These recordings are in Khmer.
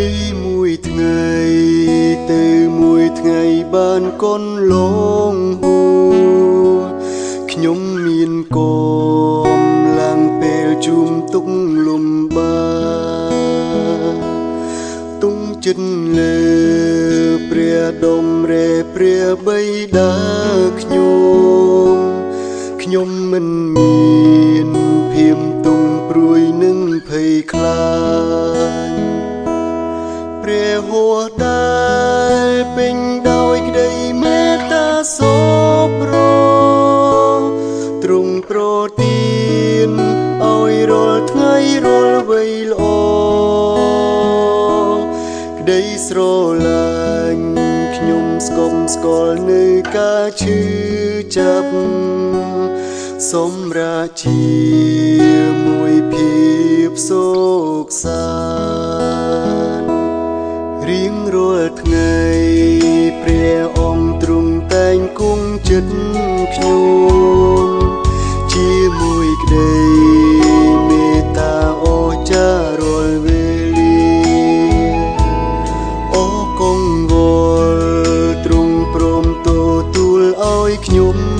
ពីមួយថ្ងៃទៅមួយថ្ងៃបានកូនលងហួខ្ញុំមានកមឡើងពេលជុំទុកលំបាទុំចិត្តលើព្រះដុំរេព្រះបិតាខ្ញុំខ្ញុំមិនមានភៀមទុំព្រួយនឹងភ័យខ្លាចព្រះហួដែលពេញដោយក្តីមេត្តាសពរទ្រង់ប្រទានឲ្យរាល់ថ្ងៃរាល់វ័យល្អក្តីស្រឡាញ់ខ្ញុំស្គមស្គាល់នៅការឈឺចាប់សម្រាប់ជាមួយភាពសោកសាន្ត រៀងរាល់ថ្ងៃព្រះអង្គទ្រង់តែងគង់ចិត្តខ្ញុំជាមួយក្តីមេត្តាអស្ចារ្យរាល់វេលាអូកងវល់ទ្រង់ព្រមទទួលឲ្យខ្ញុំ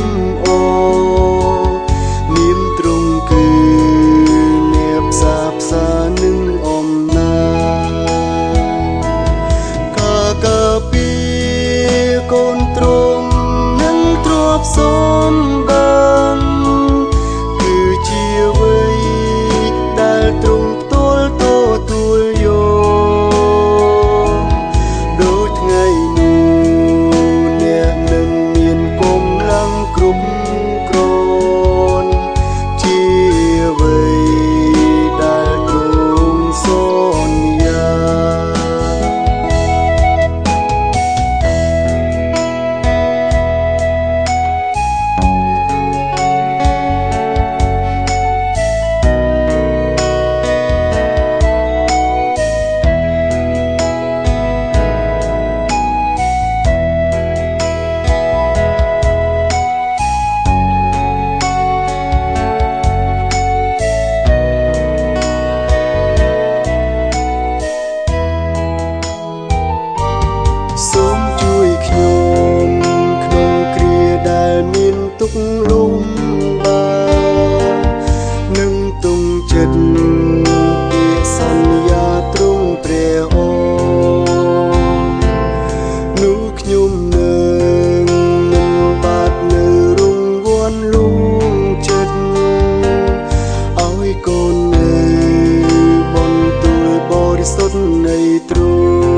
លំ នៃទ្រង់